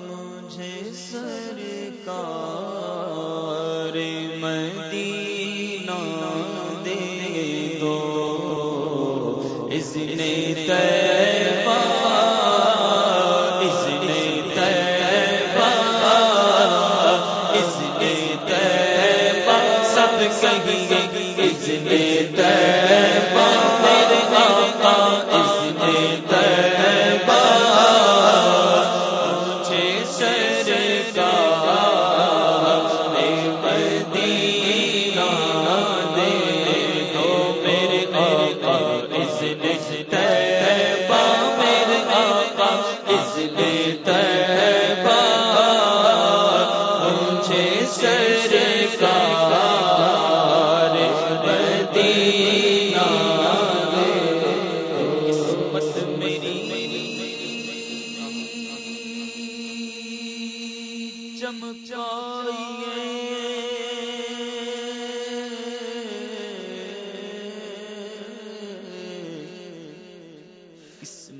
مجھے سرکار مدینہ دے دو۔ اس نے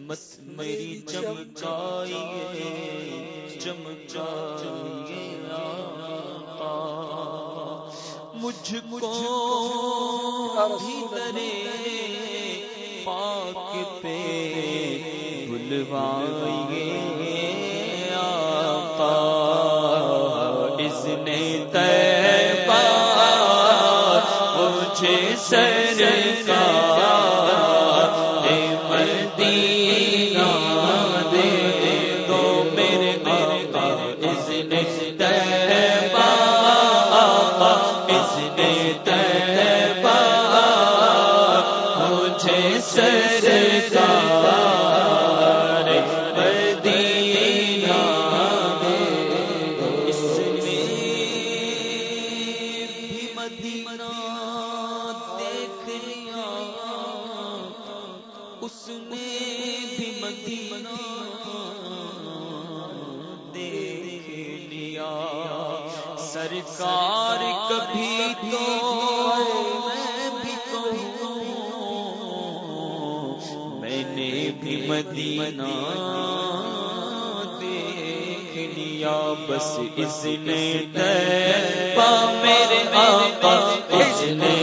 مت میری چمکائیے چمکائیے آقا۔ مجھ کو ابھی ترے پاک پہ بلوائیے منا دیکھ لیا سرکار کبھی تو میں بھی کہوں، میں نے بھی مدینہ دیکھ لیا بس اس نے میرے آقا، اس نے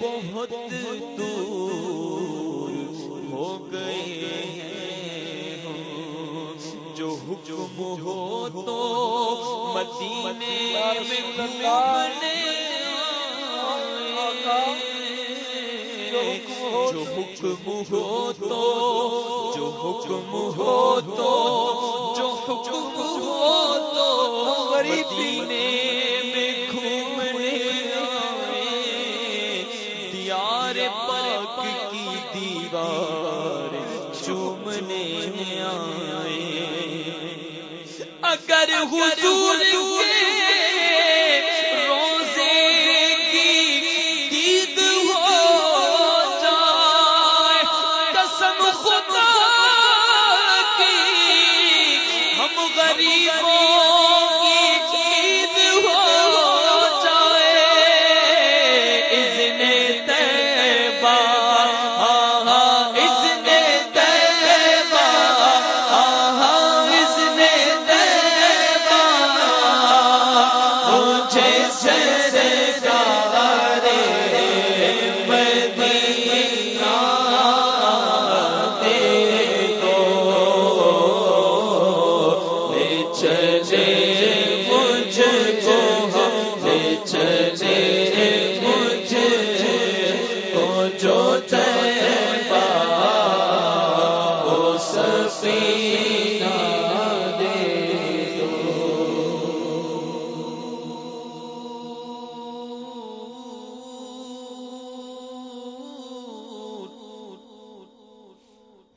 بہت دور ہو گئے ہیں۔ جو حکم ہو تو مدینے میں جو حکم ہو تو، جو حکم ہو تو، جو حکم ہو تو مدینے دیوار چومنے آئے۔ اگر حضور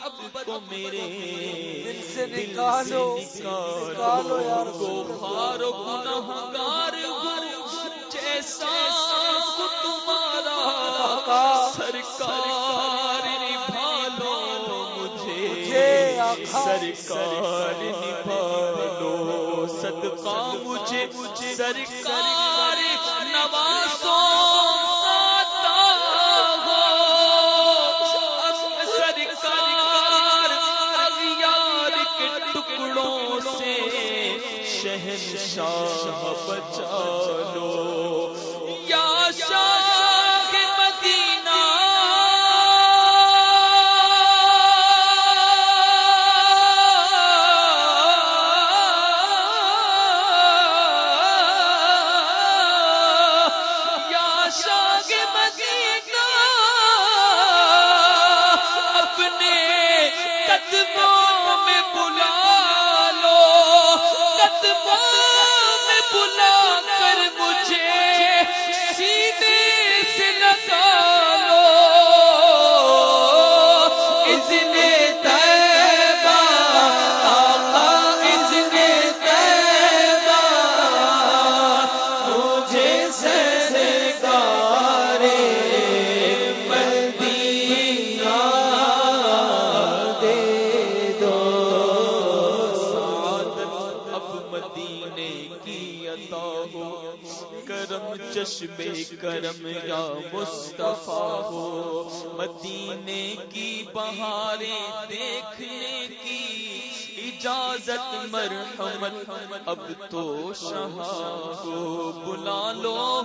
محبت کو میرے دل سے نکالو نکالو کو ہارو گناہ گار جیسا تمہارا سرکار نبھالو مجھے سرکار نبھالو صدقہ مجھے سرکار نوازو۔ کے ٹکڑوں سے شہنشاہ بچا لو۔ کرم یا مصطفیٰ ہو مدینے کی بہاریں دیکھنے کی اجازت، مرحمت، اب تو شہا ہو بلا لو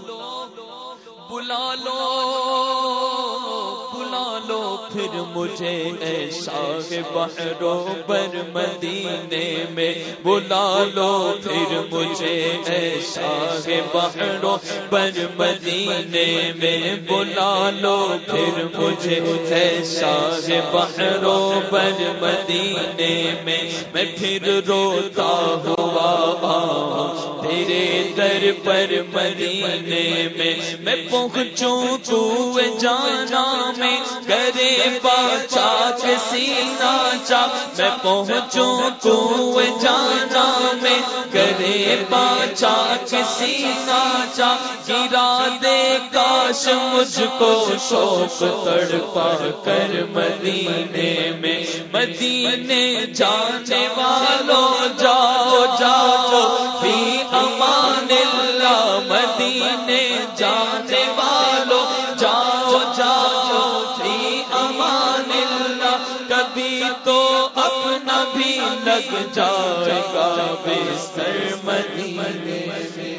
بلا لو بلا لو، پھر مجھے ایسا بحروں پر مدینے میں بلا لو، پھر مجھے ایسا بحروں پر مدینے میں بلا لو، پھر مجھے ایسا بحروں پر مدینے میں میں پھر روتا ہوا تیرے در پر مدینے میں میں پہنچوں تو جانا میں کرے باچا کسی ناچا میں پہنچوں تو جانا میں۔ کرے باچا کسی ناچا گرا دے کاش مجھ کو شوق تڑپا کر مدینے میں۔ مدینے جانے والوں، جاؤ جاؤ لگ جائے گا بستر مدینے بلا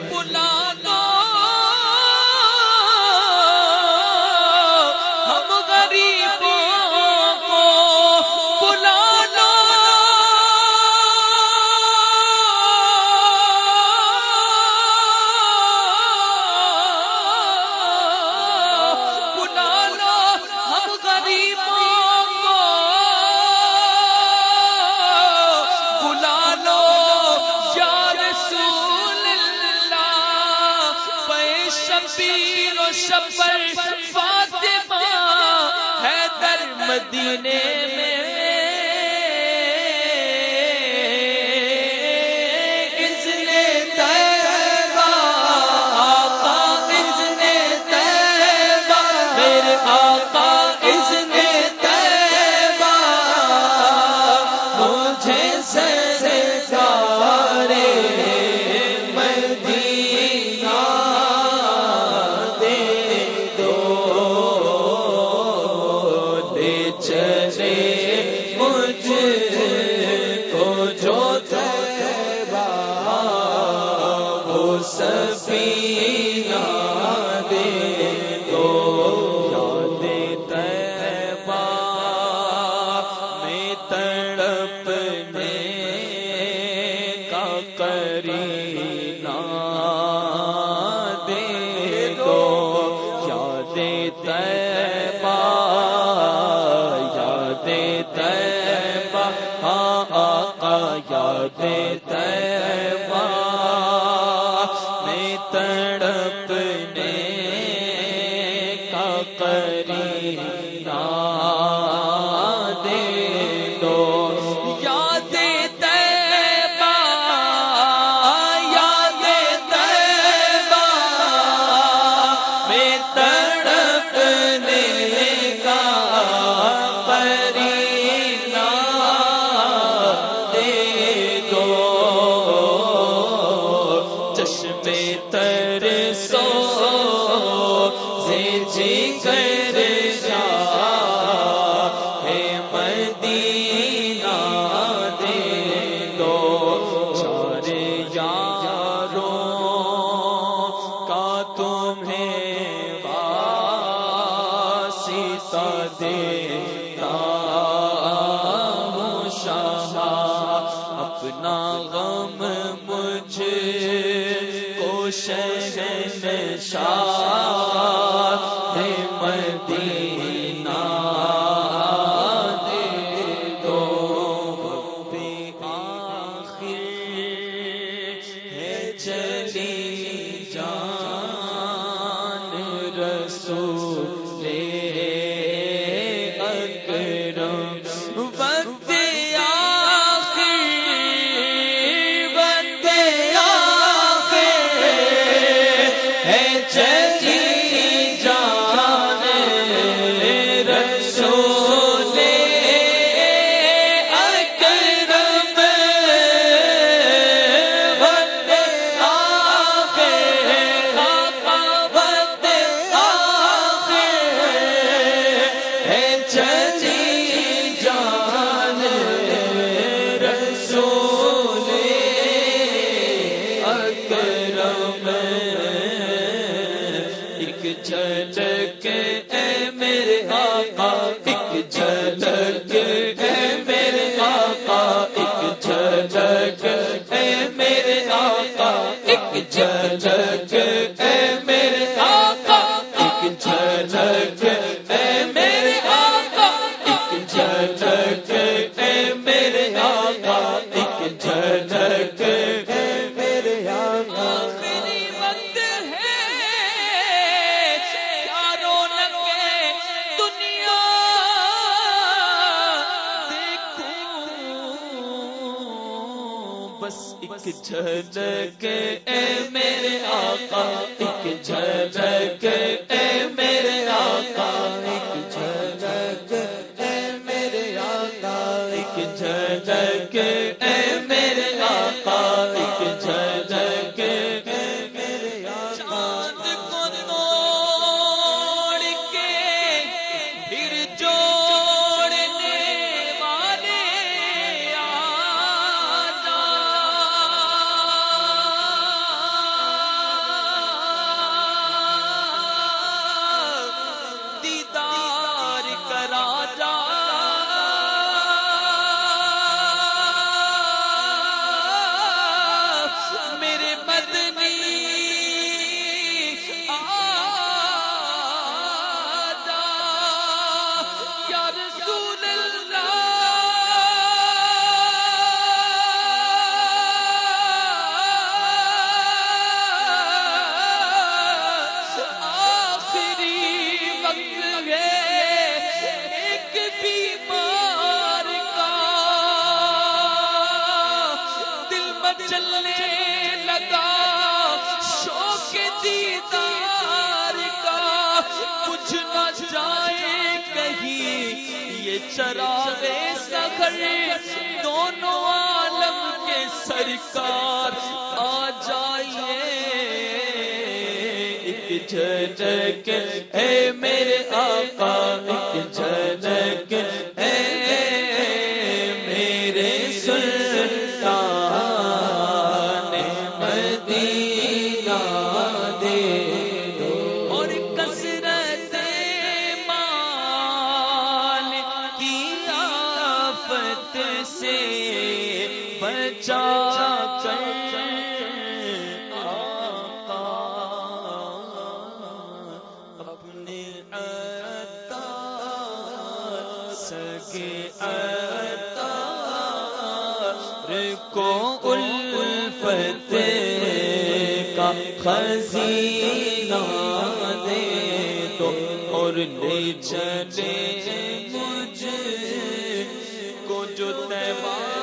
میں واسطہ دیتا ہوں شاہ اپنا غم مجھ کو شہن شاہ مدینہ۔ کرم ایک جھلک کہ جھلک اے میرے آقا جھجک اے میرے آقا ایک جھلک نے عطا سگے کا خزینہ دے تو اور جی چلے مجھ کو جو تیوار